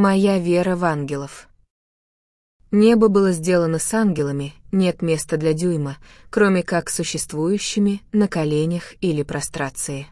Моя вера в ангелов. Небо было сделано с ангелами, нет места для дюйма, кроме как существующими на коленях или прострации.